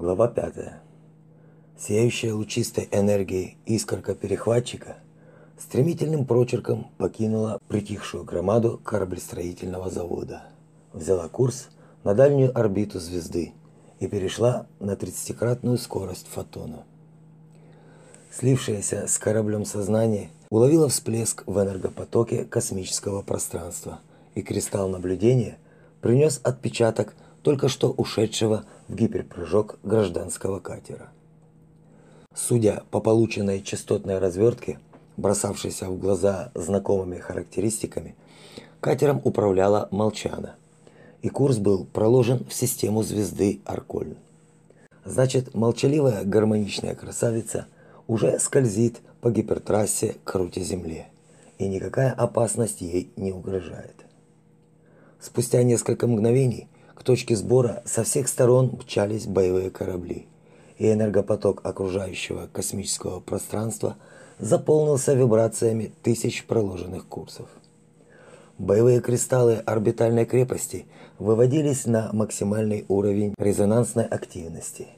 Глава 5. Сияющая лучистой энергией искорка перехватчика стремительным прочерком покинула притихшую громаду кораблестроительного завода, взяла курс на дальнюю орбиту звезды и перешла на 30-кратную скорость фотона. Слившееся с кораблем сознание уловило всплеск в энергопотоке космического пространства, и кристалл наблюдения принес отпечаток только что ушедшего в гиперпрыжок гражданского катера. Судя по полученной частотной развертке, бросавшейся в глаза знакомыми характеристиками, катером управляла Молчана, и курс был проложен в систему звезды Аркольн. Значит, молчаливая гармоничная красавица уже скользит по гипертрассе к руте Земле, и никакая опасность ей не угрожает. Спустя несколько мгновений к точке сбора со всех сторон мчались боевые корабли, и энергопоток окружающего космического пространства заполнился вибрациями тысяч проложенных курсов. Боевые кристаллы орбитальной крепости выводились на максимальный уровень резонансной активности.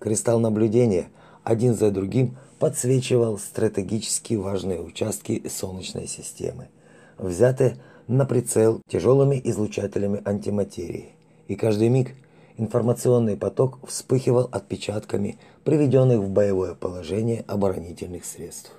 Кристалл наблюдения один за другим подсвечивал стратегически важные участки Солнечной системы, взятые на прицел тяжелыми излучателями антиматерии и каждый миг информационный поток вспыхивал отпечатками приведенных в боевое положение оборонительных средств.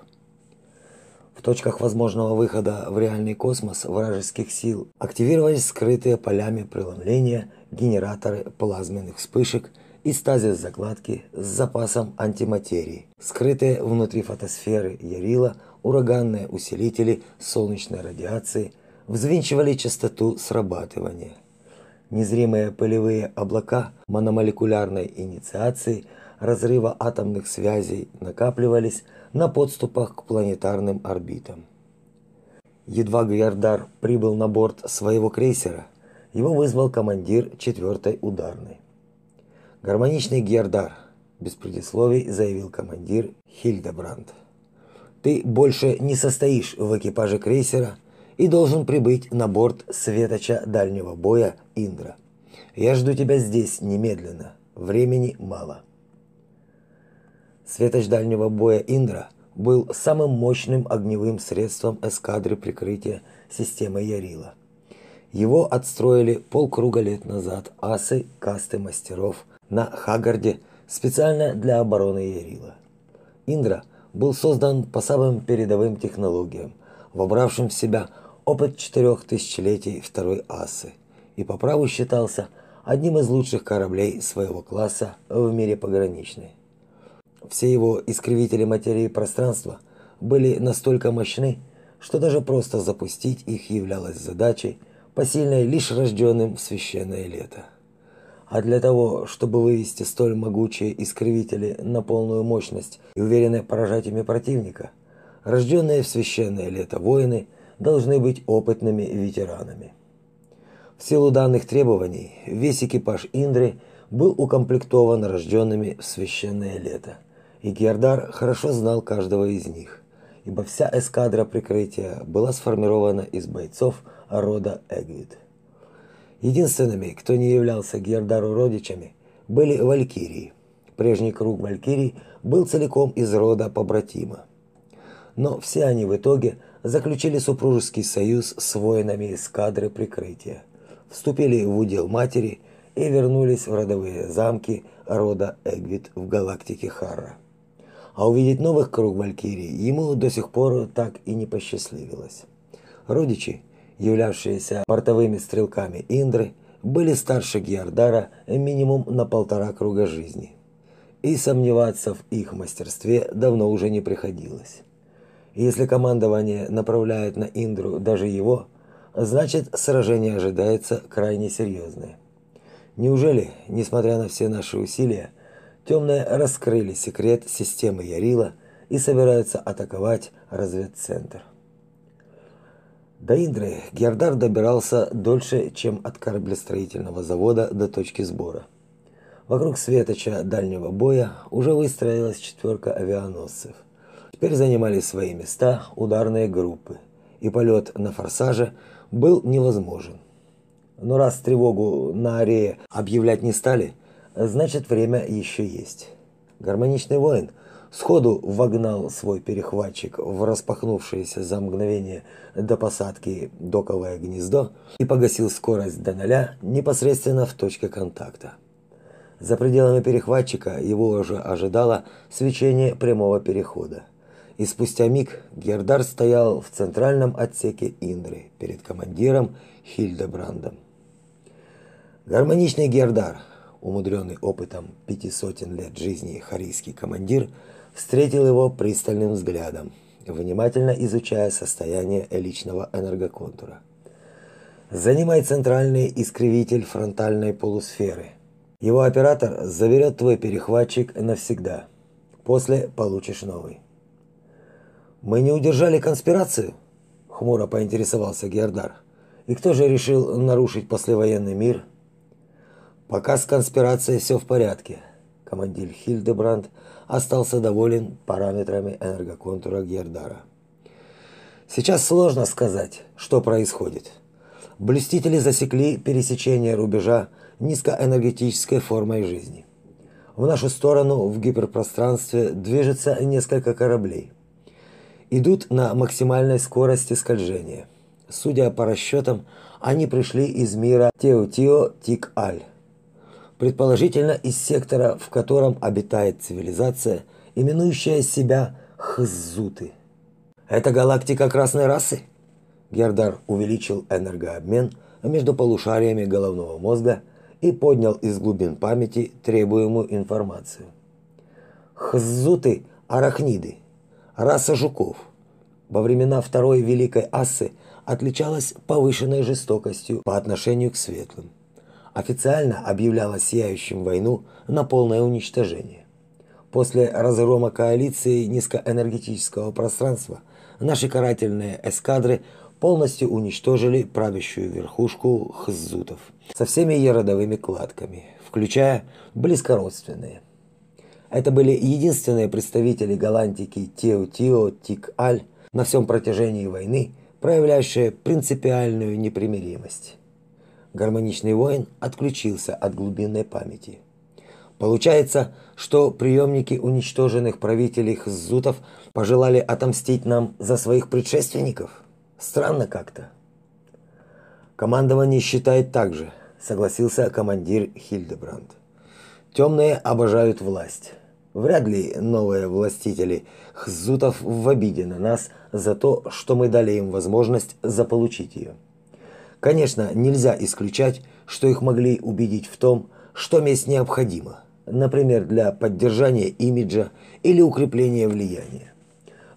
В точках возможного выхода в реальный космос вражеских сил активировались скрытые полями преломления генераторы плазменных вспышек и стазис закладки с запасом антиматерии, скрытые внутри фотосферы Ярила ураганные усилители солнечной радиации взвинчивали частоту срабатывания – Незримые пылевые облака мономолекулярной инициации разрыва атомных связей накапливались на подступах к планетарным орбитам. Едва Гвиардар прибыл на борт своего крейсера, его вызвал командир 4-й ударной. Гармоничный Гиардар, без предисловий заявил командир Хильдебранд. Ты больше не состоишь в экипаже крейсера и должен прибыть на борт светоча дальнего боя Индра. Я жду тебя здесь немедленно. Времени мало. Светоч дальнего боя Индра был самым мощным огневым средством эскадры прикрытия системы Ярила. Его отстроили полкруга лет назад асы касты мастеров на Хагарде специально для обороны Ярила. Индра был создан по самым передовым технологиям, вобравшим в себя опыт четырех тысячелетий второй асы и по праву считался одним из лучших кораблей своего класса в мире пограничной. Все его искривители материи пространства были настолько мощны, что даже просто запустить их являлось задачей, посильной лишь рожденным в священное лето. А для того, чтобы вывести столь могучие искривители на полную мощность и уверенно поражать ими противника, рожденные в священное лето воины – должны быть опытными ветеранами. В силу данных требований весь экипаж Индры был укомплектован рожденными в священное лето, и Гердар хорошо знал каждого из них, ибо вся эскадра прикрытия была сформирована из бойцов рода Эгвид. Единственными, кто не являлся Гердару родичами, были валькирии. Прежний круг валькирий был целиком из рода побратима. Но все они в итоге – заключили супружеский союз с воинами эскадры прикрытия, вступили в удел матери и вернулись в родовые замки рода Эгвит в галактике Харра. А увидеть новых круг Валькирии ему до сих пор так и не посчастливилось. Родичи, являвшиеся портовыми стрелками Индры, были старше Гиардара минимум на полтора круга жизни. И сомневаться в их мастерстве давно уже не приходилось. Если командование направляет на Индру даже его, значит сражение ожидается крайне серьезное. Неужели, несмотря на все наши усилия, темные раскрыли секрет системы Ярила и собираются атаковать разведцентр? До Индры Гердар добирался дольше, чем от кораблестроительного завода до точки сбора. Вокруг светоча дальнего боя уже выстроилась четверка авианосцев – Теперь занимали свои места ударные группы, и полет на форсаже был невозможен. Но раз тревогу на арее объявлять не стали, значит время еще есть. Гармоничный воин сходу вогнал свой перехватчик в распахнувшееся за мгновение до посадки доковое гнездо и погасил скорость до нуля непосредственно в точке контакта. За пределами перехватчика его уже ожидало свечение прямого перехода. И спустя миг Гердар стоял в центральном отсеке Индры перед командиром Хильдебрандом. Гармоничный Гердар, умудренный опытом пяти сотен лет жизни харийский командир, встретил его пристальным взглядом, внимательно изучая состояние личного энергоконтура. Занимай центральный искривитель фронтальной полусферы. Его оператор заберет твой перехватчик навсегда. После получишь новый. Мы не удержали конспирацию? Хмуро поинтересовался Гердар. И кто же решил нарушить послевоенный мир? Пока с конспирацией все в порядке. Командир Хильдебранд остался доволен параметрами энергоконтура Гердара. Сейчас сложно сказать, что происходит. Блюстители засекли пересечение рубежа низкоэнергетической формой жизни. В нашу сторону в гиперпространстве движется несколько кораблей идут на максимальной скорости скольжения. Судя по расчетам, они пришли из мира Теотио-Тик-Аль. Предположительно, из сектора, в котором обитает цивилизация, именующая себя Хзуты. Это галактика красной расы? Гердар увеличил энергообмен между полушариями головного мозга и поднял из глубин памяти требуемую информацию. Хзуты – арахниды, Раса жуков во времена Второй Великой Ассы отличалась повышенной жестокостью по отношению к светлым. Официально объявляла сияющим войну на полное уничтожение. После разгрома коалиции низкоэнергетического пространства наши карательные эскадры полностью уничтожили правящую верхушку хзутов со всеми ее родовыми кладками, включая близкородственные – это были единственные представители галантики Тео-Тио-Тик-Аль на всем протяжении войны, проявляющие принципиальную непримиримость. Гармоничный воин отключился от глубинной памяти. Получается, что приемники уничтоженных правителей хзутов пожелали отомстить нам за своих предшественников? Странно как-то. Командование считает так же, согласился командир Хильдебранд. Темные обожают власть. Вряд ли новые властители хзутов в обиде на нас за то, что мы дали им возможность заполучить ее. Конечно, нельзя исключать, что их могли убедить в том, что месть необходима, например, для поддержания имиджа или укрепления влияния.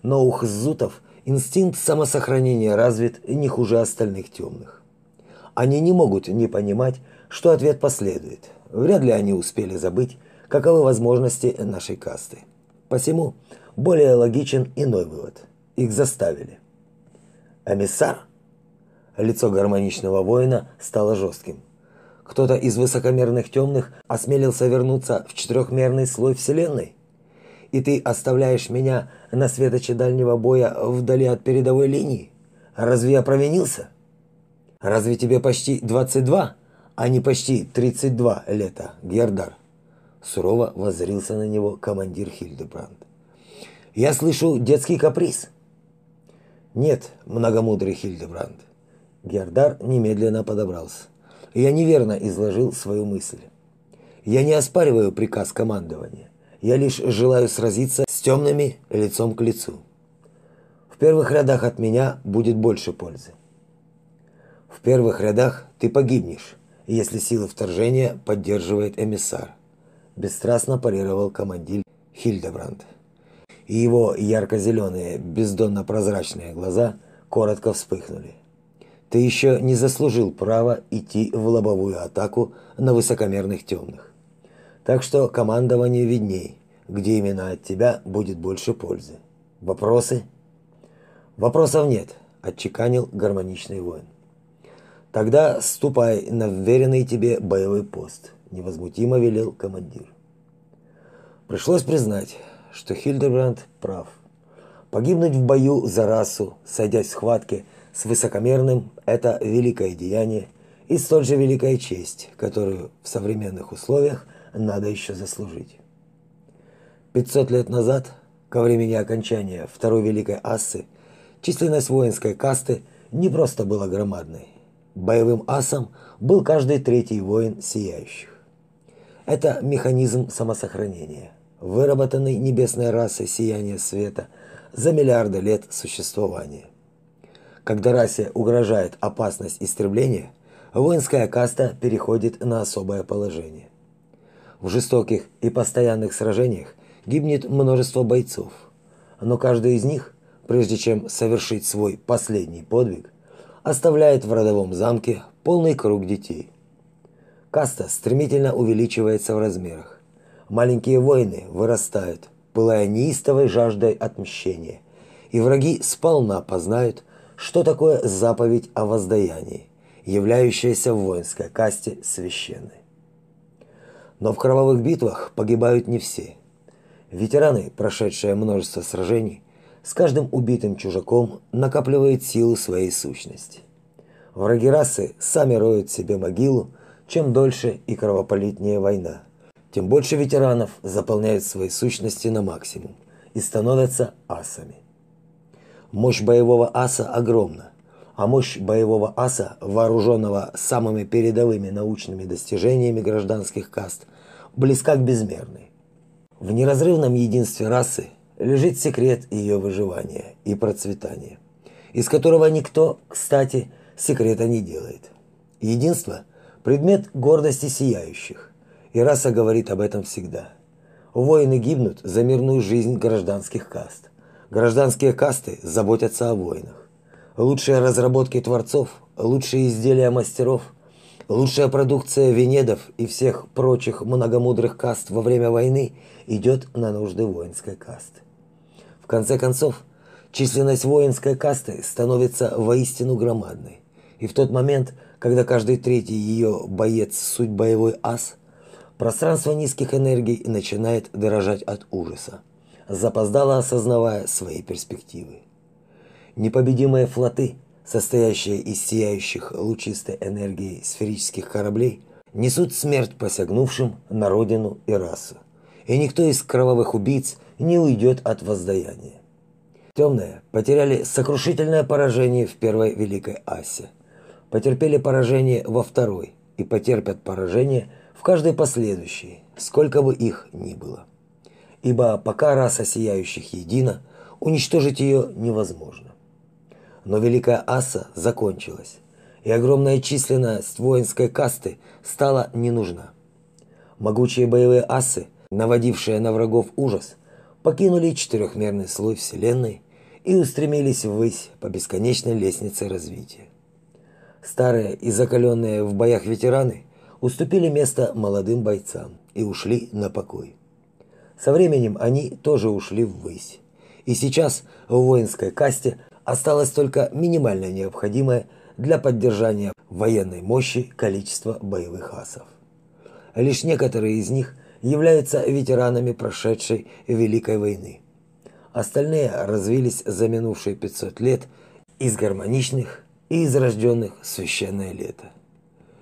Но у хзутов инстинкт самосохранения развит не хуже остальных темных. Они не могут не понимать, что ответ последует. Вряд ли они успели забыть, каковы возможности нашей касты. Посему более логичен иной вывод. Их заставили. Эмиссар? Лицо гармоничного воина стало жестким. Кто-то из высокомерных темных осмелился вернуться в четырехмерный слой Вселенной? И ты оставляешь меня на светоче дальнего боя вдали от передовой линии? Разве я провинился? Разве тебе почти 22, а не почти 32 лета, Гердар? Сурово воззрился на него командир Хильдебранд. Я слышу детский каприз. Нет, многомудрый Хильдебранд. Гердар немедленно подобрался. Я неверно изложил свою мысль. Я не оспариваю приказ командования. Я лишь желаю сразиться с темными лицом к лицу. В первых рядах от меня будет больше пользы. В первых рядах ты погибнешь, если сила вторжения поддерживает эмиссар бесстрастно парировал командир Хильдебранд. И его ярко-зеленые, бездонно-прозрачные глаза коротко вспыхнули. Ты еще не заслужил права идти в лобовую атаку на высокомерных темных. Так что командование видней, где именно от тебя будет больше пользы. Вопросы? Вопросов нет, отчеканил гармоничный воин. Тогда ступай на вверенный тебе боевой пост невозмутимо велел командир. Пришлось признать, что Хильдебранд прав. Погибнуть в бою за расу, сойдясь в схватке с высокомерным это великое деяние и столь же великая честь, которую в современных условиях надо еще заслужить. 500 лет назад, ко времени окончания Второй Великой Ассы, численность воинской касты не просто была громадной. Боевым асом был каждый третий воин сияющих. Это механизм самосохранения, выработанный небесной расой сияния света за миллиарды лет существования. Когда расе угрожает опасность истребления, воинская каста переходит на особое положение. В жестоких и постоянных сражениях гибнет множество бойцов, но каждый из них, прежде чем совершить свой последний подвиг, оставляет в родовом замке полный круг детей. Каста стремительно увеличивается в размерах. Маленькие воины вырастают, пылая неистовой жаждой отмщения, и враги сполна познают, что такое заповедь о воздаянии, являющаяся в воинской касте священной. Но в кровавых битвах погибают не все. Ветераны, прошедшие множество сражений, с каждым убитым чужаком накапливают силу своей сущности. Враги расы сами роют себе могилу, чем дольше и кровопролитнее война, тем больше ветеранов заполняют свои сущности на максимум и становятся асами. Мощь боевого аса огромна, а мощь боевого аса, вооруженного самыми передовыми научными достижениями гражданских каст, близка к безмерной. В неразрывном единстве расы лежит секрет ее выживания и процветания, из которого никто, кстати, секрета не делает. Единство – предмет гордости сияющих, и раса говорит об этом всегда. Воины гибнут за мирную жизнь гражданских каст. Гражданские касты заботятся о воинах. Лучшие разработки творцов, лучшие изделия мастеров, лучшая продукция венедов и всех прочих многомудрых каст во время войны идет на нужды воинской касты. В конце концов, численность воинской касты становится воистину громадной. И в тот момент, когда каждый третий ее боец суть боевой ас, пространство низких энергий начинает дорожать от ужаса запоздало осознавая свои перспективы. Непобедимые флоты, состоящие из сияющих лучистой энергии сферических кораблей, несут смерть посягнувшим на родину и расу. И никто из кровавых убийц не уйдет от воздаяния. Темные потеряли сокрушительное поражение в первой Великой Асе, потерпели поражение во второй и потерпят поражение в каждой последующей, сколько бы их ни было ибо пока раса сияющих едина, уничтожить ее невозможно. Но Великая Аса закончилась, и огромная численность воинской касты стала не нужна. Могучие боевые асы, наводившие на врагов ужас, покинули четырехмерный слой Вселенной и устремились ввысь по бесконечной лестнице развития. Старые и закаленные в боях ветераны уступили место молодым бойцам и ушли на покой. Со временем они тоже ушли ввысь. И сейчас в воинской касте осталось только минимально необходимое для поддержания военной мощи количество боевых асов. Лишь некоторые из них являются ветеранами прошедшей Великой войны. Остальные развились за минувшие 500 лет из гармоничных и из рожденных священное лето.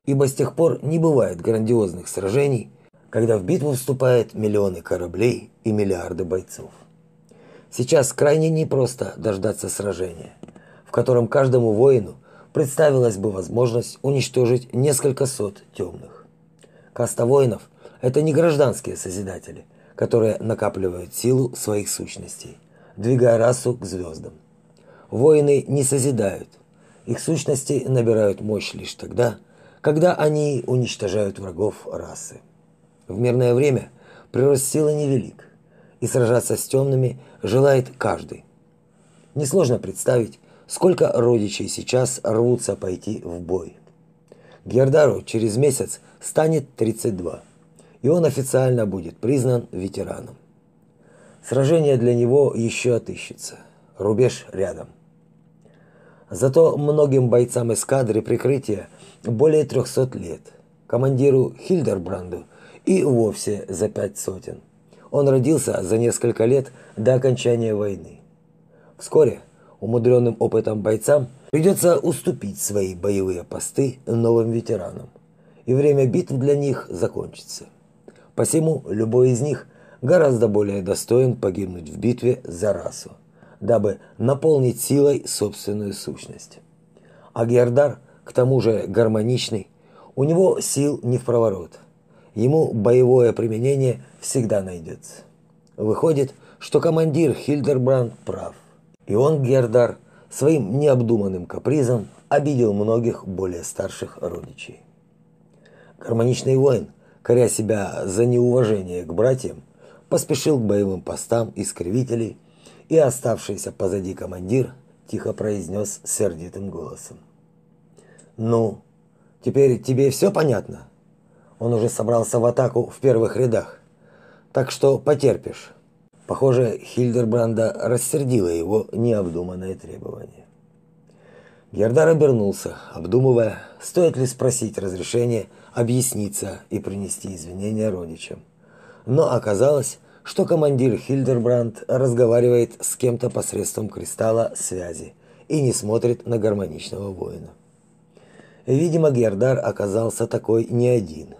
Ибо с тех пор не бывает грандиозных сражений – когда в битву вступают миллионы кораблей и миллиарды бойцов. Сейчас крайне непросто дождаться сражения, в котором каждому воину представилась бы возможность уничтожить несколько сот темных. Каста воинов – это не гражданские созидатели, которые накапливают силу своих сущностей, двигая расу к звездам. Воины не созидают, их сущности набирают мощь лишь тогда, когда они уничтожают врагов расы. В мирное время прирост силы невелик, и сражаться с темными желает каждый. Несложно представить, сколько родичей сейчас рвутся пойти в бой. Гердару через месяц станет 32, и он официально будет признан ветераном. Сражение для него еще отыщется. Рубеж рядом. Зато многим бойцам эскадры прикрытия более 300 лет. Командиру Хильдербранду и вовсе за пять сотен. Он родился за несколько лет до окончания войны. Вскоре умудренным опытом бойцам придется уступить свои боевые посты новым ветеранам, и время битв для них закончится. Посему любой из них гораздо более достоин погибнуть в битве за расу, дабы наполнить силой собственную сущность. А Гердар, к тому же гармоничный, у него сил не в проворот. Ему боевое применение всегда найдется. Выходит, что командир Хильдербранд прав. И он, Гердар, своим необдуманным капризом обидел многих более старших родичей. Гармоничный воин, коря себя за неуважение к братьям, поспешил к боевым постам искривителей, и оставшийся позади командир тихо произнес сердитым голосом. «Ну, теперь тебе все понятно?» Он уже собрался в атаку в первых рядах, так что потерпишь. Похоже, Хильдербранда рассердило его необдуманное требование. Гердар обернулся, обдумывая, стоит ли спросить разрешения объясниться и принести извинения родичам. Но оказалось, что командир Хильдербранд разговаривает с кем-то посредством кристалла связи и не смотрит на гармоничного воина. Видимо, Гердар оказался такой не один,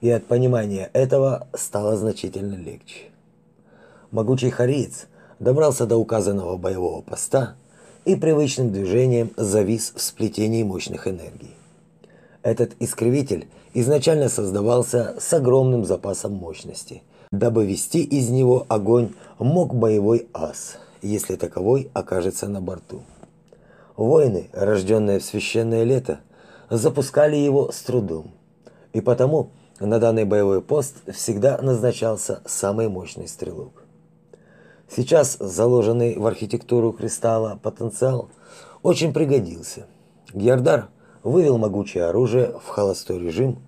и от понимания этого стало значительно легче. Могучий хариец добрался до указанного боевого поста и привычным движением завис в сплетении мощных энергий. Этот искривитель изначально создавался с огромным запасом мощности, дабы вести из него огонь мог боевой ас, если таковой окажется на борту. Воины, рожденные в священное лето, запускали его с трудом, и потому на данный боевой пост всегда назначался самый мощный стрелок. Сейчас заложенный в архитектуру кристалла потенциал очень пригодился. Гердар вывел могучее оружие в холостой режим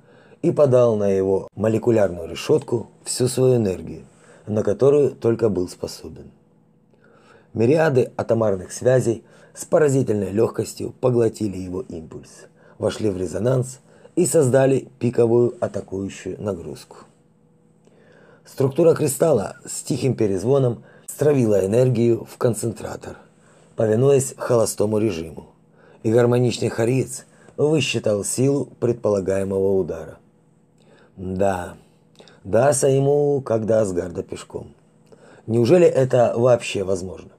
и подал на его молекулярную решетку всю свою энергию, на которую только был способен. Мириады атомарных связей с поразительной легкостью поглотили его импульс, вошли в резонанс и создали пиковую атакующую нагрузку. Структура кристалла с тихим перезвоном – стравила энергию в концентратор, повинуясь холостому режиму. И гармоничный хариец высчитал силу предполагаемого удара. Да, даса ему, когда Асгарда пешком. Неужели это вообще возможно?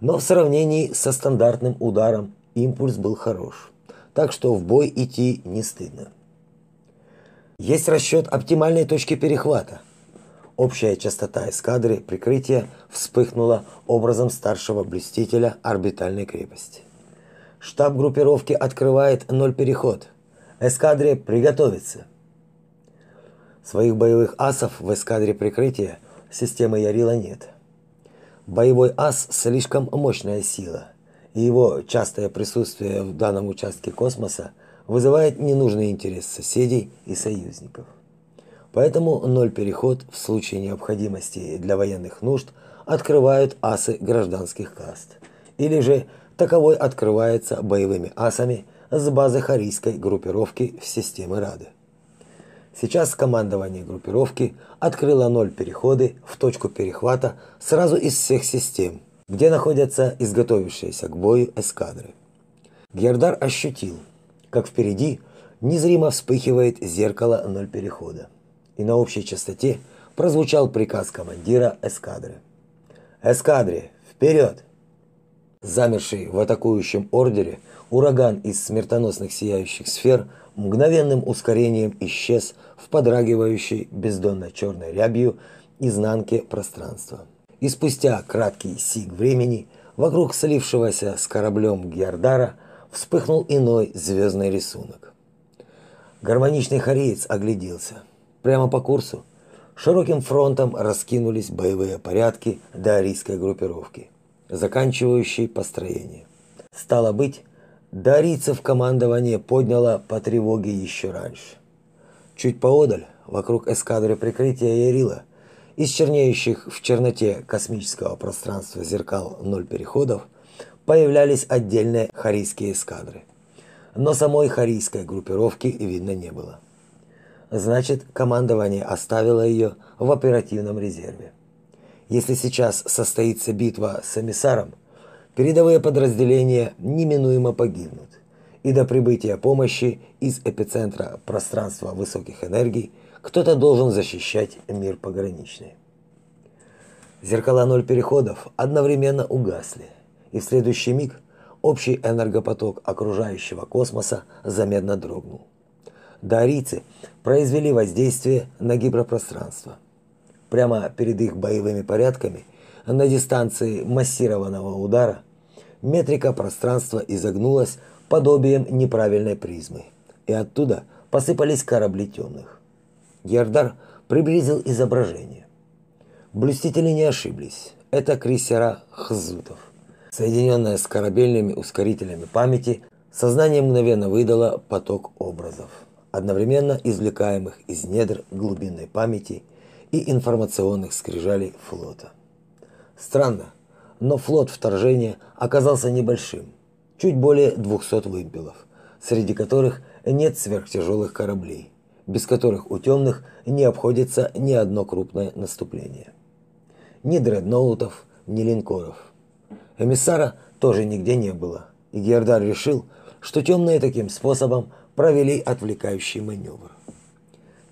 Но в сравнении со стандартным ударом импульс был хорош, так что в бой идти не стыдно. Есть расчет оптимальной точки перехвата – Общая частота эскадры прикрытия вспыхнула образом старшего блюстителя орбитальной крепости. Штаб группировки открывает ноль переход. Эскадре приготовиться. Своих боевых асов в эскадре прикрытия системы Ярила нет. Боевой ас слишком мощная сила, и его частое присутствие в данном участке космоса вызывает ненужный интерес соседей и союзников. Поэтому ноль переход в случае необходимости для военных нужд открывают асы гражданских каст. Или же таковой открывается боевыми асами с базы харийской группировки в системе Рады. Сейчас командование группировки открыло ноль переходы в точку перехвата сразу из всех систем, где находятся изготовившиеся к бою эскадры. Гердар ощутил, как впереди незримо вспыхивает зеркало ноль перехода и на общей частоте прозвучал приказ командира эскадры. «Эскадре, вперед!» Замерший в атакующем ордере, ураган из смертоносных сияющих сфер мгновенным ускорением исчез в подрагивающей бездонно-черной рябью изнанке пространства. И спустя краткий сиг времени вокруг слившегося с кораблем Гиардара вспыхнул иной звездный рисунок. Гармоничный хореец огляделся – Прямо по курсу широким фронтом раскинулись боевые порядки даорийской группировки, заканчивающей построение. Стало быть, даорийцев командование подняло по тревоге еще раньше. Чуть поодаль, вокруг эскадры прикрытия Ярила, из чернеющих в черноте космического пространства зеркал ноль переходов, появлялись отдельные харийские эскадры. Но самой харийской группировки видно не было значит, командование оставило ее в оперативном резерве. Если сейчас состоится битва с эмиссаром, передовые подразделения неминуемо погибнут. И до прибытия помощи из эпицентра пространства высоких энергий кто-то должен защищать мир пограничный. Зеркала ноль переходов одновременно угасли, и в следующий миг общий энергопоток окружающего космоса заметно дрогнул. Дарийцы произвели воздействие на гипропространство. Прямо перед их боевыми порядками на дистанции массированного удара метрика пространства изогнулась подобием неправильной призмы, и оттуда посыпались корабли темных. Гердар приблизил изображение. Блюстители не ошиблись. Это крейсера Хзутов. Соединенное с корабельными ускорителями памяти, сознание мгновенно выдало поток образов, одновременно извлекаемых из недр глубинной памяти и информационных скрижалей флота. Странно, но флот вторжения оказался небольшим, чуть более 200 вымпелов, среди которых нет сверхтяжелых кораблей, без которых у темных не обходится ни одно крупное наступление. Ни дредноутов, ни линкоров – Эмиссара тоже нигде не было, и Гердар решил, что темные таким способом провели отвлекающий маневр.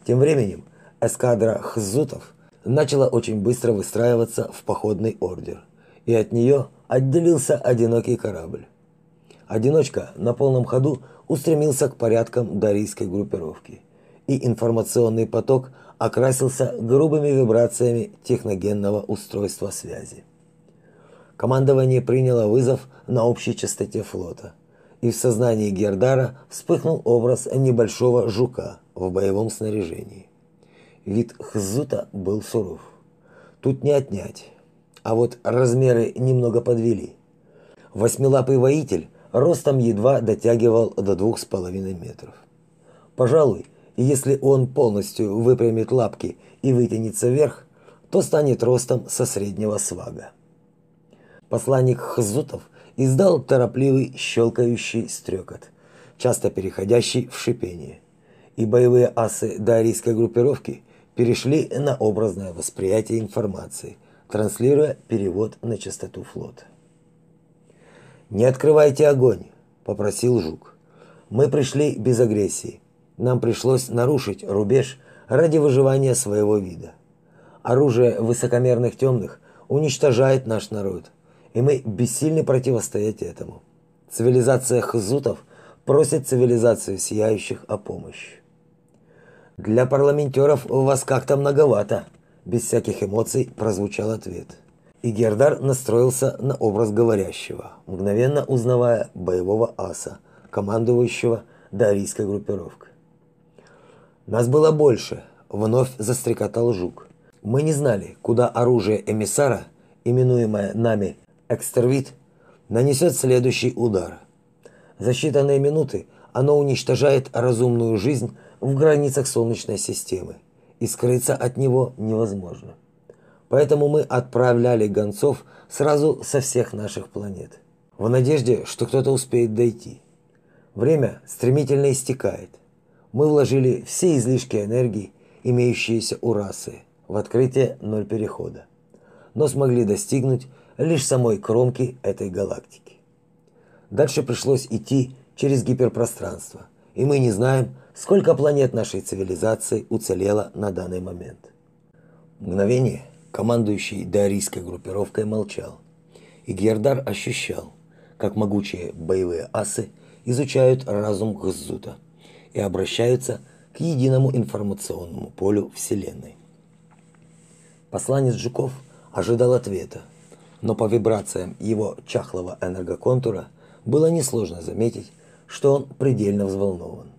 Тем временем эскадра хзутов начала очень быстро выстраиваться в походный ордер, и от нее отделился одинокий корабль. Одиночка на полном ходу устремился к порядкам дарийской группировки, и информационный поток окрасился грубыми вибрациями техногенного устройства связи командование приняло вызов на общей частоте флота. И в сознании Гердара вспыхнул образ небольшого жука в боевом снаряжении. Вид Хзута был суров. Тут не отнять. А вот размеры немного подвели. Восьмилапый воитель ростом едва дотягивал до двух с половиной метров. Пожалуй, если он полностью выпрямит лапки и вытянется вверх, то станет ростом со среднего свага посланник Хзутов издал торопливый щелкающий стрекот, часто переходящий в шипение. И боевые асы дарийской группировки перешли на образное восприятие информации, транслируя перевод на частоту флота. «Не открывайте огонь», – попросил Жук. «Мы пришли без агрессии. Нам пришлось нарушить рубеж ради выживания своего вида. Оружие высокомерных темных уничтожает наш народ – и мы бессильны противостоять этому. Цивилизация хзутов просит цивилизацию сияющих о помощи. Для парламентеров у вас как-то многовато, без всяких эмоций прозвучал ответ. И Гердар настроился на образ говорящего, мгновенно узнавая боевого аса, командующего дарийской группировкой. Нас было больше, вновь застрекотал жук. Мы не знали, куда оружие эмиссара, именуемое нами Экстервит нанесет следующий удар. За считанные минуты оно уничтожает разумную жизнь в границах Солнечной системы, и скрыться от него невозможно. Поэтому мы отправляли гонцов сразу со всех наших планет, в надежде, что кто-то успеет дойти. Время стремительно истекает. Мы вложили все излишки энергии, имеющиеся у расы, в открытие ноль перехода, но смогли достигнуть лишь самой кромки этой галактики. Дальше пришлось идти через гиперпространство, и мы не знаем, сколько планет нашей цивилизации уцелело на данный момент. Мгновение командующий дарийской группировкой молчал, и Гердар ощущал, как могучие боевые асы изучают разум Гзута и обращаются к единому информационному полю Вселенной. Посланец Жуков ожидал ответа, но по вибрациям его чахлого энергоконтура было несложно заметить, что он предельно взволнован.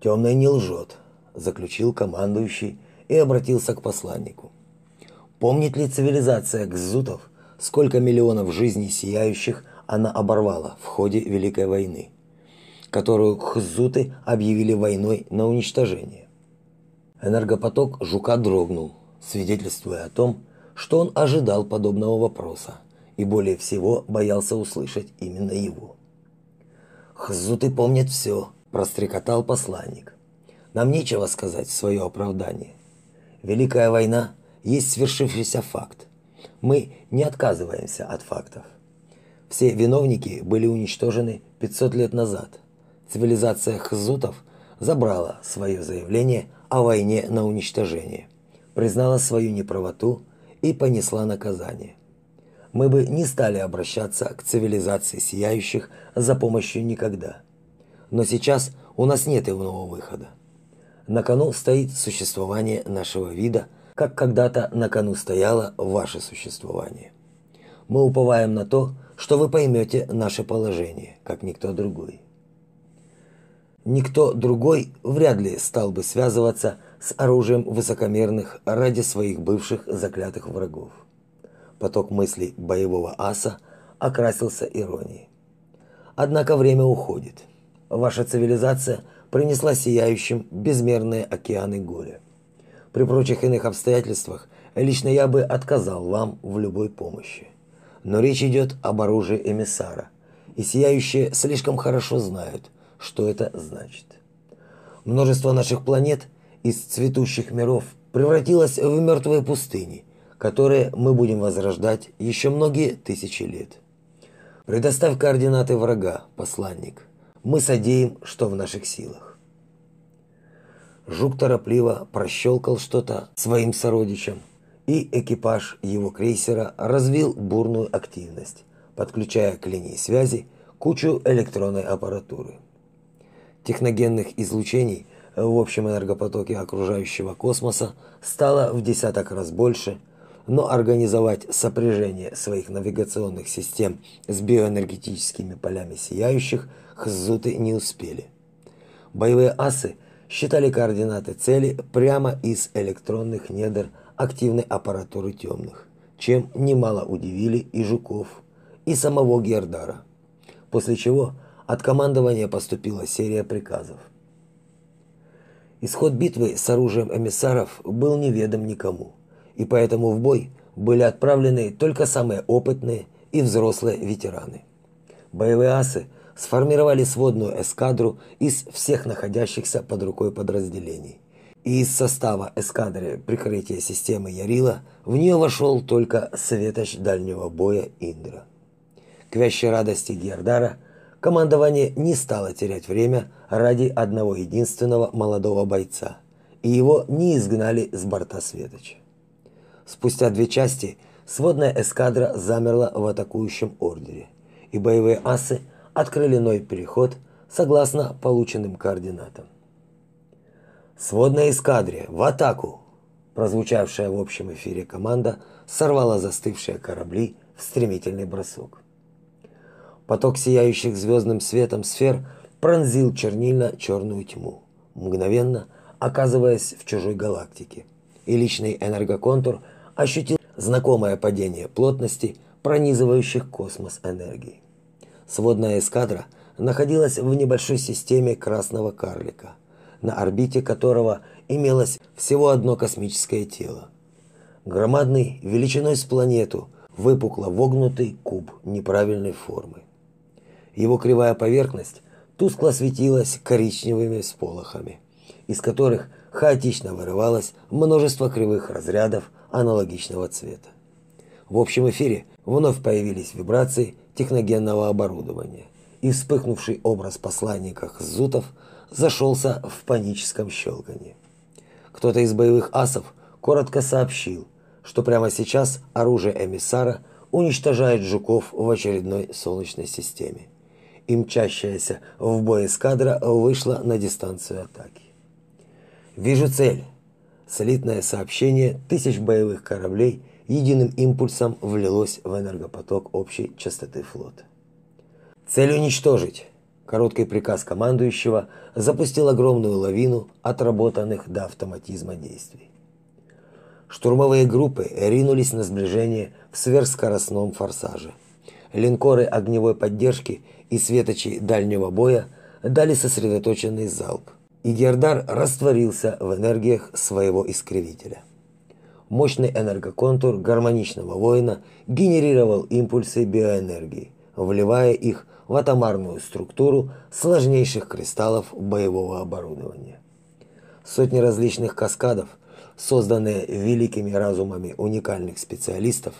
«Темный не лжет», – заключил командующий и обратился к посланнику. «Помнит ли цивилизация Гзутов, сколько миллионов жизней сияющих она оборвала в ходе Великой войны, которую Хзуты объявили войной на уничтожение?» Энергопоток жука дрогнул, свидетельствуя о том, что он ожидал подобного вопроса и более всего боялся услышать именно его. «Хзуты помнят все», – прострекотал посланник. «Нам нечего сказать в свое оправдание. Великая война есть свершившийся факт. Мы не отказываемся от фактов. Все виновники были уничтожены 500 лет назад. Цивилизация хзутов забрала свое заявление о войне на уничтожение, признала свою неправоту и понесла наказание. Мы бы не стали обращаться к цивилизации сияющих за помощью никогда. Но сейчас у нас нет иного выхода. На кону стоит существование нашего вида, как когда-то на кону стояло ваше существование. Мы уповаем на то, что вы поймете наше положение, как никто другой. Никто другой вряд ли стал бы связываться с оружием высокомерных ради своих бывших заклятых врагов. Поток мыслей боевого аса окрасился иронией. Однако время уходит. Ваша цивилизация принесла сияющим безмерные океаны горя. При прочих иных обстоятельствах лично я бы отказал вам в любой помощи. Но речь идет об оружии эмиссара, и сияющие слишком хорошо знают, что это значит. Множество наших планет из цветущих миров превратилось в мертвые пустыни, которые мы будем возрождать еще многие тысячи лет. Предоставь координаты врага, посланник. Мы содеем, что в наших силах. Жук торопливо прощелкал что-то своим сородичам, и экипаж его крейсера развил бурную активность, подключая к линии связи кучу электронной аппаратуры. Техногенных излучений в общем энергопотоке окружающего космоса стало в десяток раз больше, но организовать сопряжение своих навигационных систем с биоэнергетическими полями сияющих хзуты не успели. Боевые асы считали координаты цели прямо из электронных недр активной аппаратуры темных, чем немало удивили и Жуков, и самого Гердара. После чего от командования поступила серия приказов. Исход битвы с оружием эмиссаров был неведом никому, и поэтому в бой были отправлены только самые опытные и взрослые ветераны. Боевые асы сформировали сводную эскадру из всех находящихся под рукой подразделений и из состава эскадры прикрытия системы Ярила в нее вошел только светоч дальнего боя Индра. К вящей радости Гердара командование не стало терять время ради одного единственного молодого бойца, и его не изгнали с борта светоча. Спустя две части сводная эскадра замерла в атакующем ордере, и боевые асы открыли новый переход согласно полученным координатам. Сводная эскадре, в атаку! Прозвучавшая в общем эфире команда сорвала застывшие корабли в стремительный бросок. Поток сияющих звездным светом сфер пронзил чернильно-черную тьму, мгновенно оказываясь в чужой галактике. И личный энергоконтур ощутил знакомое падение плотности, пронизывающих космос энергии. Сводная эскадра находилась в небольшой системе красного карлика – на орбите которого имелось всего одно космическое тело. Громадный, величиной с планету, выпукло вогнутый куб неправильной формы. Его кривая поверхность тускло светилась коричневыми сполохами, из которых хаотично вырывалось множество кривых разрядов аналогичного цвета. В общем эфире вновь появились вибрации техногенного оборудования, и вспыхнувший образ посланника Зутов – зашелся в паническом щелканье. Кто-то из боевых асов коротко сообщил, что прямо сейчас оружие эмиссара уничтожает жуков в очередной солнечной системе. И мчащаяся в бой эскадра вышла на дистанцию атаки. «Вижу цель!» Слитное сообщение тысяч боевых кораблей единым импульсом влилось в энергопоток общей частоты флота. «Цель уничтожить!» Короткий приказ командующего запустил огромную лавину отработанных до автоматизма действий. Штурмовые группы ринулись на сближение в сверхскоростном форсаже. Линкоры огневой поддержки и светочи дальнего боя дали сосредоточенный залп, и Гердар растворился в энергиях своего искривителя. Мощный энергоконтур гармоничного воина генерировал импульсы биоэнергии, вливая их в атомарную структуру сложнейших кристаллов боевого оборудования. Сотни различных каскадов, созданные великими разумами уникальных специалистов,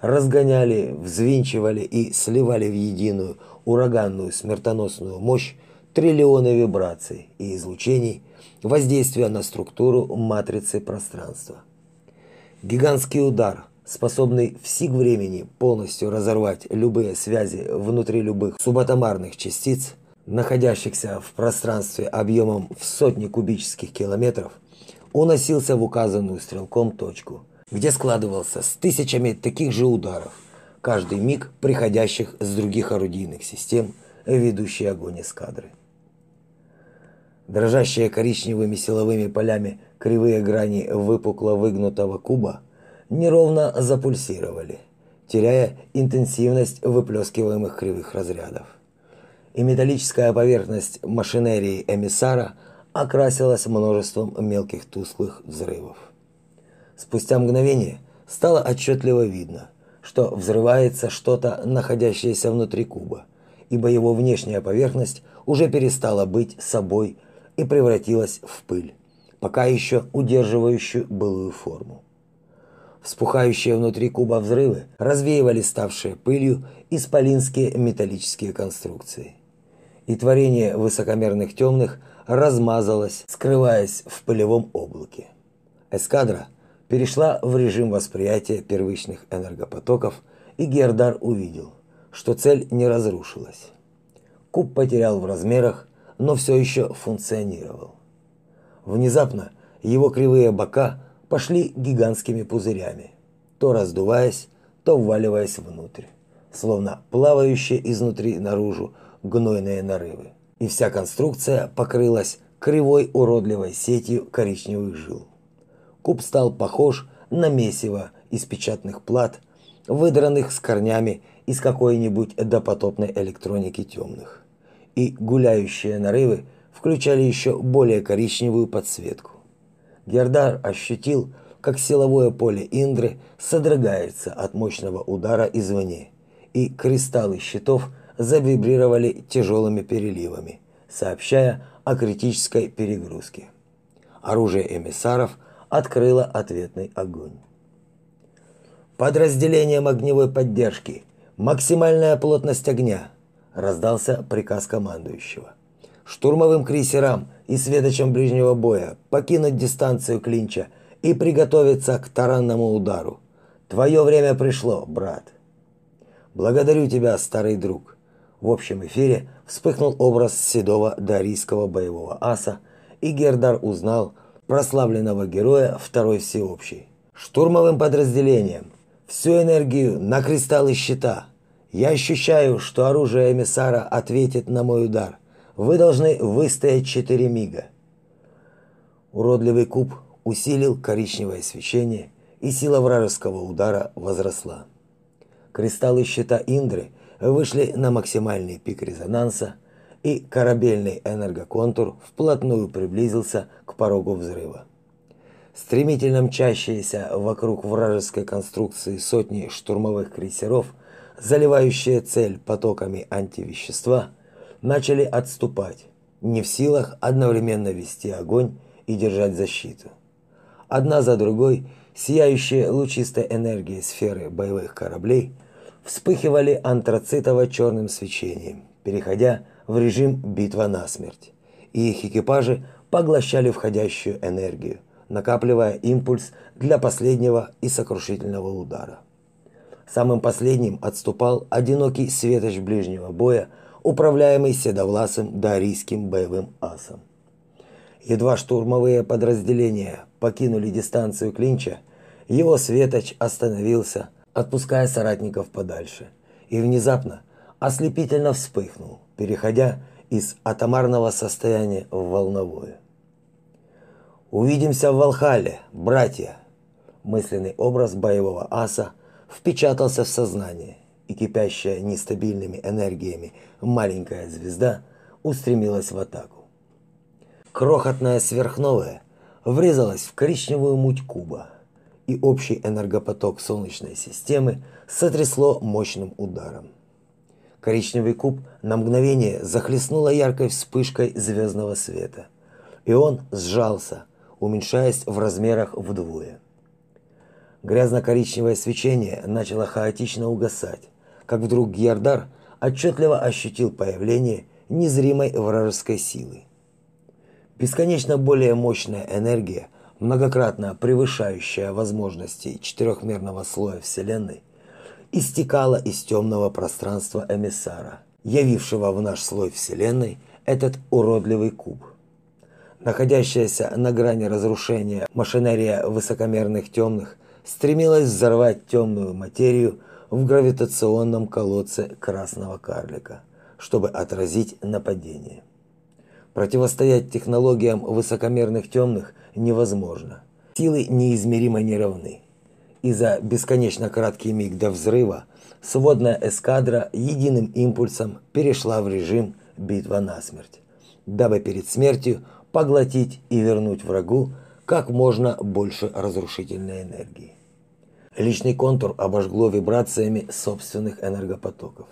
разгоняли, взвинчивали и сливали в единую ураганную смертоносную мощь триллионы вибраций и излучений, воздействия на структуру матрицы пространства. Гигантский удар, способный в сиг времени полностью разорвать любые связи внутри любых субатомарных частиц, находящихся в пространстве объемом в сотни кубических километров, уносился в указанную стрелком точку, где складывался с тысячами таких же ударов, каждый миг приходящих с других орудийных систем, ведущий огонь эскадры. Дрожащие коричневыми силовыми полями кривые грани выпукло выгнутого куба неровно запульсировали, теряя интенсивность выплескиваемых кривых разрядов. И металлическая поверхность машинерии эмиссара окрасилась множеством мелких тусклых взрывов. Спустя мгновение стало отчетливо видно, что взрывается что-то, находящееся внутри куба, ибо его внешняя поверхность уже перестала быть собой и превратилась в пыль, пока еще удерживающую былую форму. Вспухающие внутри куба взрывы развеивали ставшие пылью исполинские металлические конструкции. И творение высокомерных темных размазалось, скрываясь в пылевом облаке. Эскадра перешла в режим восприятия первичных энергопотоков, и Гердар увидел, что цель не разрушилась. Куб потерял в размерах, но все еще функционировал. Внезапно его кривые бока пошли гигантскими пузырями, то раздуваясь, то вваливаясь внутрь, словно плавающие изнутри наружу гнойные нарывы. И вся конструкция покрылась кривой уродливой сетью коричневых жил. Куб стал похож на месиво из печатных плат, выдранных с корнями из какой-нибудь допотопной электроники темных и гуляющие нарывы включали еще более коричневую подсветку. Гердар ощутил, как силовое поле Индры содрогается от мощного удара извне, и кристаллы щитов завибрировали тяжелыми переливами, сообщая о критической перегрузке. Оружие эмиссаров открыло ответный огонь. Подразделением огневой поддержки. Максимальная плотность огня раздался приказ командующего. Штурмовым крейсерам и светочам ближнего боя покинуть дистанцию клинча и приготовиться к таранному удару. Твое время пришло, брат. Благодарю тебя, старый друг. В общем эфире вспыхнул образ седого дарийского боевого аса, и Гердар узнал прославленного героя Второй Всеобщей. Штурмовым подразделением всю энергию на кристаллы щита – я ощущаю, что оружие эмиссара ответит на мой удар. Вы должны выстоять четыре мига. Уродливый куб усилил коричневое свечение, и сила вражеского удара возросла. Кристаллы щита Индры вышли на максимальный пик резонанса, и корабельный энергоконтур вплотную приблизился к порогу взрыва. Стремительно мчащиеся вокруг вражеской конструкции сотни штурмовых крейсеров – заливающие цель потоками антивещества, начали отступать, не в силах одновременно вести огонь и держать защиту. Одна за другой сияющие лучистой энергией сферы боевых кораблей вспыхивали антрацитово-черным свечением, переходя в режим битва насмерть, и их экипажи поглощали входящую энергию, накапливая импульс для последнего и сокрушительного удара. Самым последним отступал одинокий светоч ближнего боя, управляемый седовласым дарийским боевым асом. Едва штурмовые подразделения покинули дистанцию клинча, его светоч остановился, отпуская соратников подальше, и внезапно ослепительно вспыхнул, переходя из атомарного состояния в волновое. Увидимся в Валхале, братья. Мысленный образ боевого аса впечатался в сознание, и кипящая нестабильными энергиями маленькая звезда устремилась в атаку. Крохотная сверхновая врезалась в коричневую муть куба, и общий энергопоток Солнечной системы сотрясло мощным ударом. Коричневый куб на мгновение захлестнуло яркой вспышкой звездного света, и он сжался, уменьшаясь в размерах вдвое. Грязно-коричневое свечение начало хаотично угасать, как вдруг Гьярдар отчетливо ощутил появление незримой вражеской силы. Бесконечно более мощная энергия, многократно превышающая возможности четырехмерного слоя Вселенной, истекала из темного пространства эмиссара, явившего в наш слой Вселенной этот уродливый куб. Находящаяся на грани разрушения машинерия высокомерных темных стремилась взорвать темную материю в гравитационном колодце красного карлика, чтобы отразить нападение. Противостоять технологиям высокомерных темных невозможно. Силы неизмеримо не равны. И за бесконечно краткий миг до взрыва сводная эскадра единым импульсом перешла в режим битва насмерть, дабы перед смертью поглотить и вернуть врагу как можно больше разрушительной энергии. Личный контур обожгло вибрациями собственных энергопотоков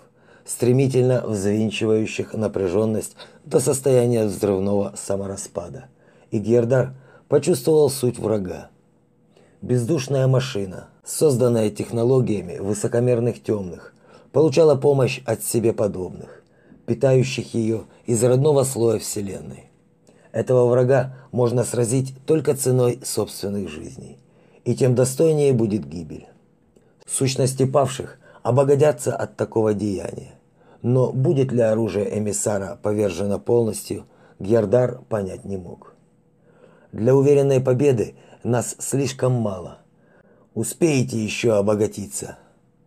стремительно взвинчивающих напряженность до состояния взрывного самораспада. И Гердар почувствовал суть врага. Бездушная машина, созданная технологиями высокомерных темных, получала помощь от себе подобных, питающих ее из родного слоя Вселенной. Этого врага можно сразить только ценой собственных жизней, и тем достойнее будет гибель. Сущности павших обогатятся от такого деяния. Но будет ли оружие эмиссара повержено полностью, Гердар понять не мог. Для уверенной победы нас слишком мало. Успеете еще обогатиться.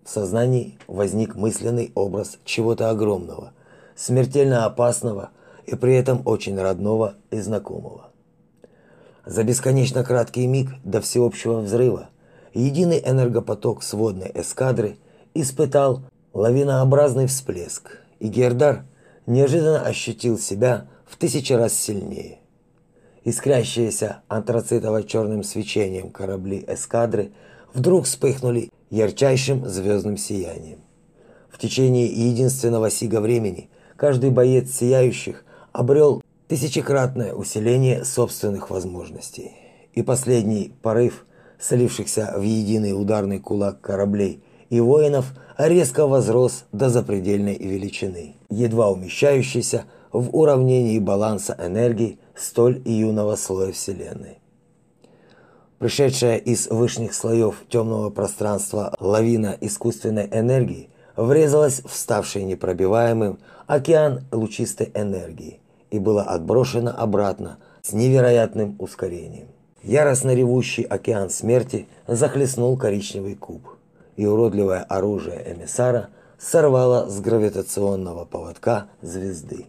В сознании возник мысленный образ чего-то огромного, смертельно опасного и при этом очень родного и знакомого. За бесконечно краткий миг до всеобщего взрыва единый энергопоток сводной эскадры испытал лавинообразный всплеск, и Гердар неожиданно ощутил себя в тысячи раз сильнее. Искрящиеся антрацитово-черным свечением корабли эскадры вдруг вспыхнули ярчайшим звездным сиянием. В течение единственного сига времени каждый боец сияющих обрел тысячекратное усиление собственных возможностей. И последний порыв, слившихся в единый ударный кулак кораблей и воинов, резко возрос до запредельной величины, едва умещающейся в уравнении баланса энергии столь юного слоя Вселенной. Пришедшая из высших слоев темного пространства лавина искусственной энергии врезалась в ставший непробиваемым океан лучистой энергии и была отброшена обратно с невероятным ускорением. Яростно ревущий океан смерти захлестнул коричневый куб и уродливое оружие эмиссара сорвало с гравитационного поводка звезды.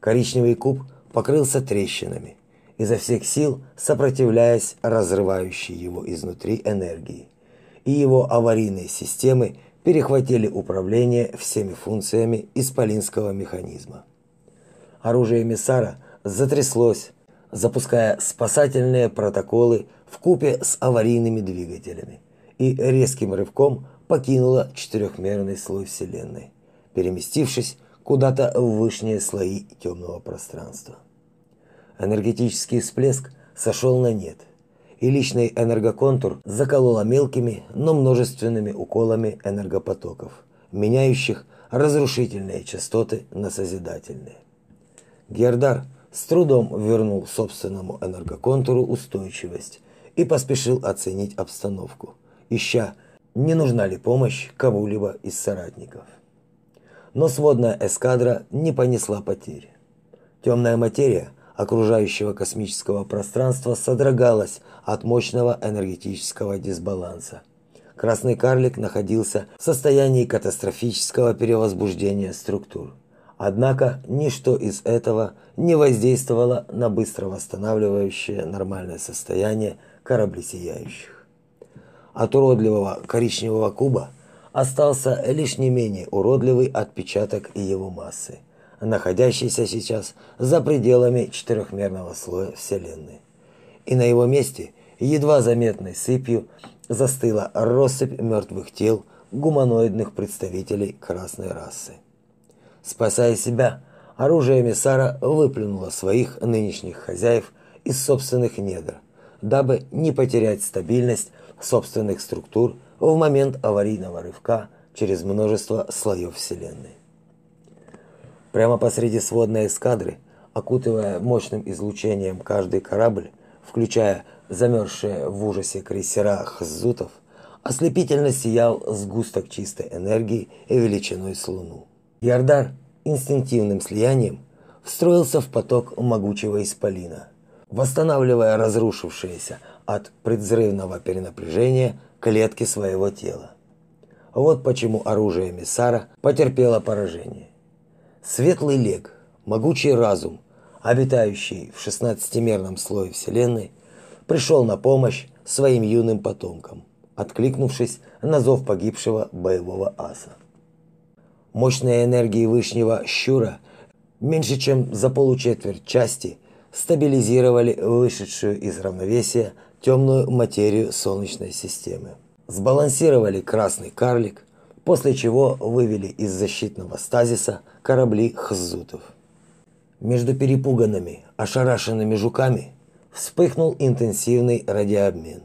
Коричневый куб покрылся трещинами, изо всех сил сопротивляясь разрывающей его изнутри энергии. И его аварийные системы перехватили управление всеми функциями исполинского механизма. Оружие эмиссара затряслось, запуская спасательные протоколы в купе с аварийными двигателями и резким рывком покинула четырехмерный слой Вселенной, переместившись куда-то в высшие слои темного пространства. Энергетический всплеск сошел на нет, и личный энергоконтур закололо мелкими, но множественными уколами энергопотоков, меняющих разрушительные частоты на созидательные. Гердар с трудом вернул собственному энергоконтуру устойчивость и поспешил оценить обстановку – ища, не нужна ли помощь кому-либо из соратников. Но сводная эскадра не понесла потерь. Темная материя окружающего космического пространства содрогалась от мощного энергетического дисбаланса. Красный карлик находился в состоянии катастрофического перевозбуждения структур. Однако ничто из этого не воздействовало на быстро восстанавливающее нормальное состояние корабли сияющих. От уродливого коричневого куба остался лишь не менее уродливый отпечаток его массы, находящийся сейчас за пределами четырехмерного слоя Вселенной. И на его месте, едва заметной сыпью, застыла россыпь мертвых тел гуманоидных представителей красной расы. Спасая себя, оружие эмиссара выплюнуло своих нынешних хозяев из собственных недр, дабы не потерять стабильность собственных структур в момент аварийного рывка через множество слоев Вселенной. Прямо посреди сводной эскадры окутывая мощным излучением каждый корабль, включая замерзшие в ужасе крейсера хзутов, ослепительно сиял сгусток чистой энергии и величиной с луну. Ярдар инстинктивным слиянием встроился в поток могучего исполина, восстанавливая разрушившиеся от предвзрывного перенапряжения клетки своего тела. Вот почему оружие Миссара потерпело поражение. Светлый лек, могучий разум, обитающий в шестнадцатимерном слое Вселенной, пришел на помощь своим юным потомкам, откликнувшись на зов погибшего боевого аса. Мощные энергии Вышнего Щура меньше чем за получетверть части стабилизировали вышедшую из равновесия темную материю Солнечной системы. Сбалансировали красный карлик, после чего вывели из защитного стазиса корабли хзутов. Между перепуганными, ошарашенными жуками вспыхнул интенсивный радиообмен.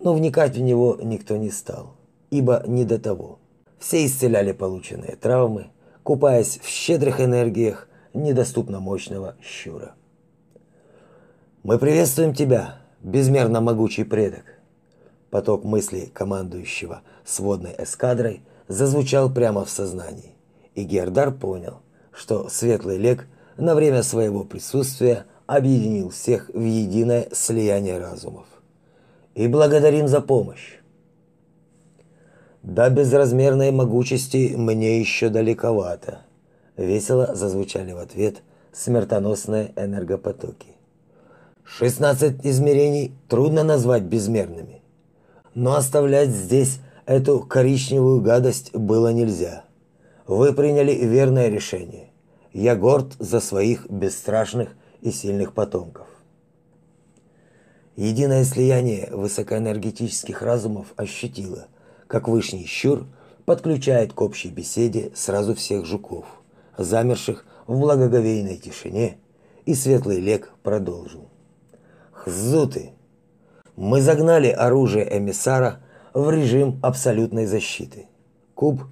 Но вникать в него никто не стал, ибо не до того. Все исцеляли полученные травмы, купаясь в щедрых энергиях недоступно мощного щура. Мы приветствуем тебя, безмерно могучий предок. Поток мыслей командующего сводной эскадрой зазвучал прямо в сознании, и Гердар понял, что Светлый Лек на время своего присутствия объединил всех в единое слияние разумов. И благодарим за помощь. До безразмерной могучести мне еще далековато. Весело зазвучали в ответ смертоносные энергопотоки. 16 измерений трудно назвать безмерными. Но оставлять здесь эту коричневую гадость было нельзя. Вы приняли верное решение. Я горд за своих бесстрашных и сильных потомков. Единое слияние высокоэнергетических разумов ощутило, как вышний щур подключает к общей беседе сразу всех жуков, замерших в благоговейной тишине, и светлый лек продолжил. Хзуты. Мы загнали оружие эмиссара в режим абсолютной защиты. Куб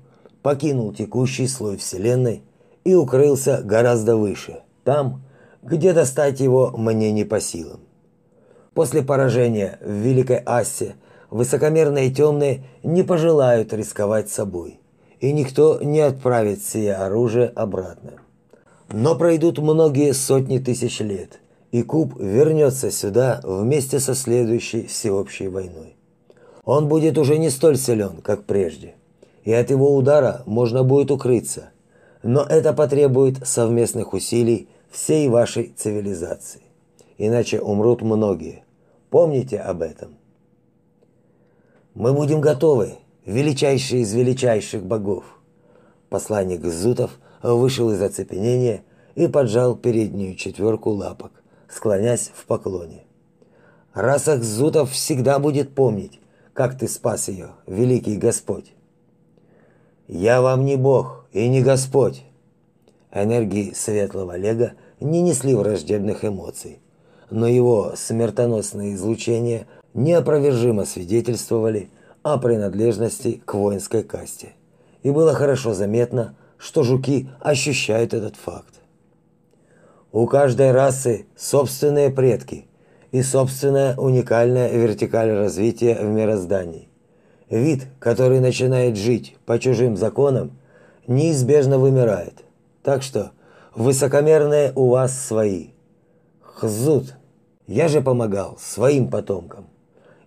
покинул текущий слой Вселенной и укрылся гораздо выше, там, где достать его мне не по силам. После поражения в Великой Ассе высокомерные темные не пожелают рисковать собой, и никто не отправит сие оружие обратно. Но пройдут многие сотни тысяч лет, и Куб вернется сюда вместе со следующей всеобщей войной. Он будет уже не столь силен, как прежде, и от его удара можно будет укрыться, но это потребует совместных усилий всей вашей цивилизации. Иначе умрут многие. Помните об этом. Мы будем готовы, величайший из величайших богов. Посланник Зутов вышел из оцепенения и поджал переднюю четверку лапок склонясь в поклоне. Раса Зутов всегда будет помнить, как ты спас ее, великий Господь. Я вам не Бог и не Господь. Энергии светлого Лега не несли враждебных эмоций, но его смертоносные излучения неопровержимо свидетельствовали о принадлежности к воинской касте. И было хорошо заметно, что жуки ощущают этот факт. У каждой расы собственные предки и собственная уникальная вертикаль развития в мироздании. Вид, который начинает жить по чужим законам, неизбежно вымирает. Так что высокомерные у вас свои. Хзут. Я же помогал своим потомкам.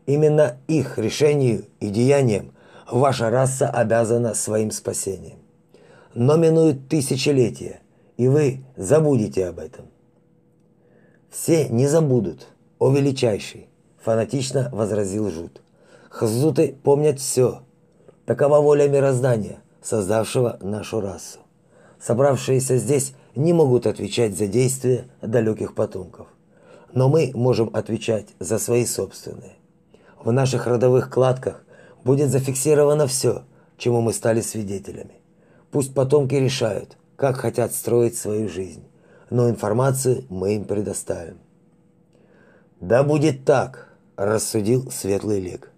Именно их решению и деяниям ваша раса обязана своим спасением. Но минуют тысячелетия, и вы забудете об этом. Все не забудут, о величайший, фанатично возразил Жут. Хазуты помнят все. Такова воля мироздания, создавшего нашу расу. Собравшиеся здесь не могут отвечать за действия далеких потомков. Но мы можем отвечать за свои собственные. В наших родовых кладках будет зафиксировано все, чему мы стали свидетелями. Пусть потомки решают, как хотят строить свою жизнь, но информацию мы им предоставим. Да будет так, рассудил Светлый Лек.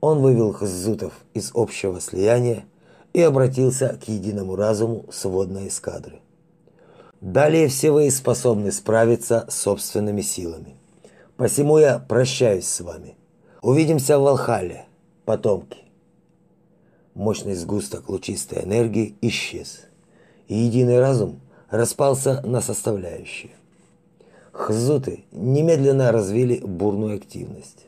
Он вывел хзутов из общего слияния и обратился к единому разуму сводной эскадры. Далее все вы способны справиться собственными силами. Посему я прощаюсь с вами. Увидимся в Валхалле, потомки. Мощный сгусток лучистой энергии исчез, и единый разум распался на составляющие. Хзуты немедленно развили бурную активность.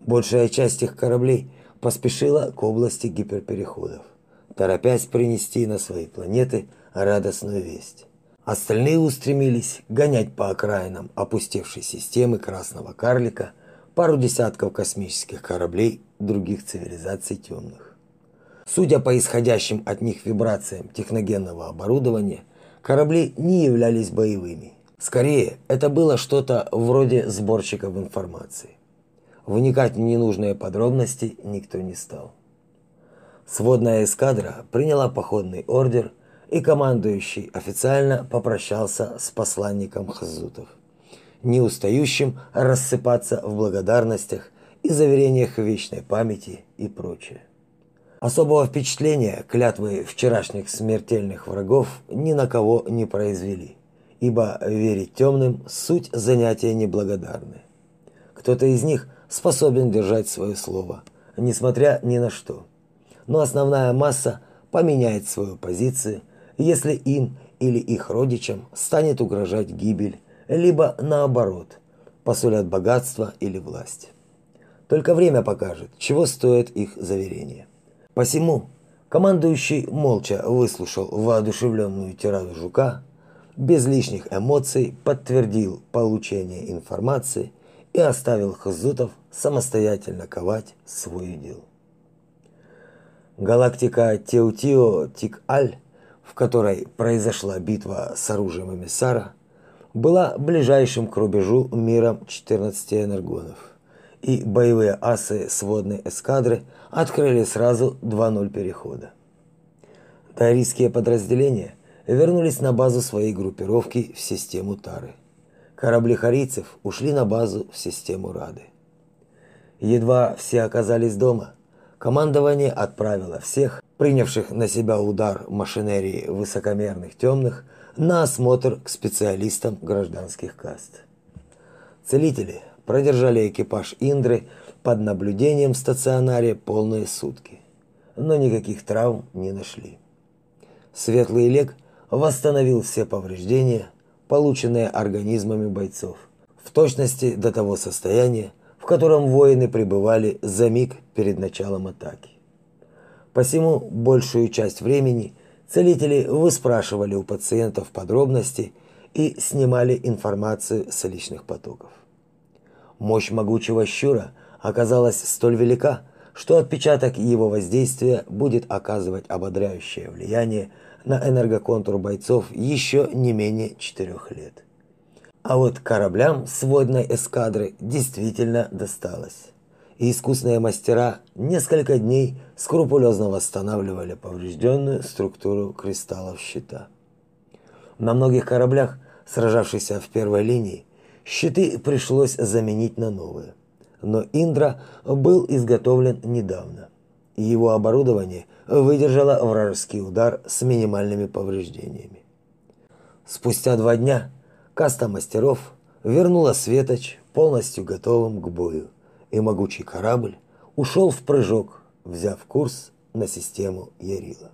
Большая часть их кораблей поспешила к области гиперпереходов, торопясь принести на свои планеты радостную весть. Остальные устремились гонять по окраинам опустевшей системы Красного Карлика пару десятков космических кораблей других цивилизаций темных. Судя по исходящим от них вибрациям техногенного оборудования, корабли не являлись боевыми. Скорее, это было что-то вроде сборщиков информации. Вникать в ненужные подробности никто не стал. Сводная эскадра приняла походный ордер – и командующий официально попрощался с посланником Хазутов, не устающим рассыпаться в благодарностях и заверениях вечной памяти и прочее. Особого впечатления клятвы вчерашних смертельных врагов ни на кого не произвели, ибо верить темным – суть занятия неблагодарное. Кто-то из них способен держать свое слово, несмотря ни на что. Но основная масса поменяет свою позицию – если им или их родичам станет угрожать гибель, либо наоборот, посулят богатство или власть. Только время покажет, чего стоят их заверения. Посему командующий молча выслушал воодушевленную тираду жука, без лишних эмоций подтвердил получение информации и оставил Хазутов самостоятельно ковать свой удел. Галактика Теутио-Тик-Аль в которой произошла битва с оружием эмиссара, была ближайшим к рубежу миром 14 энергонов, и боевые асы сводной эскадры открыли сразу 2-0 перехода. Тайрийские подразделения вернулись на базу своей группировки в систему Тары. Корабли харийцев ушли на базу в систему Рады. Едва все оказались дома, командование отправило всех принявших на себя удар машинерии высокомерных темных, на осмотр к специалистам гражданских каст. Целители продержали экипаж Индры под наблюдением в стационаре полные сутки, но никаких травм не нашли. Светлый Лег восстановил все повреждения, полученные организмами бойцов, в точности до того состояния, в котором воины пребывали за миг перед началом атаки. Посему большую часть времени целители выспрашивали у пациентов подробности и снимали информацию с личных потоков. Мощь могучего щура оказалась столь велика, что отпечаток его воздействия будет оказывать ободряющее влияние на энергоконтур бойцов еще не менее четырех лет. А вот кораблям сводной эскадры действительно досталось и искусные мастера несколько дней скрупулезно восстанавливали поврежденную структуру кристаллов щита. На многих кораблях, сражавшихся в первой линии, щиты пришлось заменить на новые. Но Индра был изготовлен недавно, и его оборудование выдержало вражеский удар с минимальными повреждениями. Спустя два дня каста мастеров вернула Светоч полностью готовым к бою и могучий корабль ушел в прыжок, взяв курс на систему Ярила.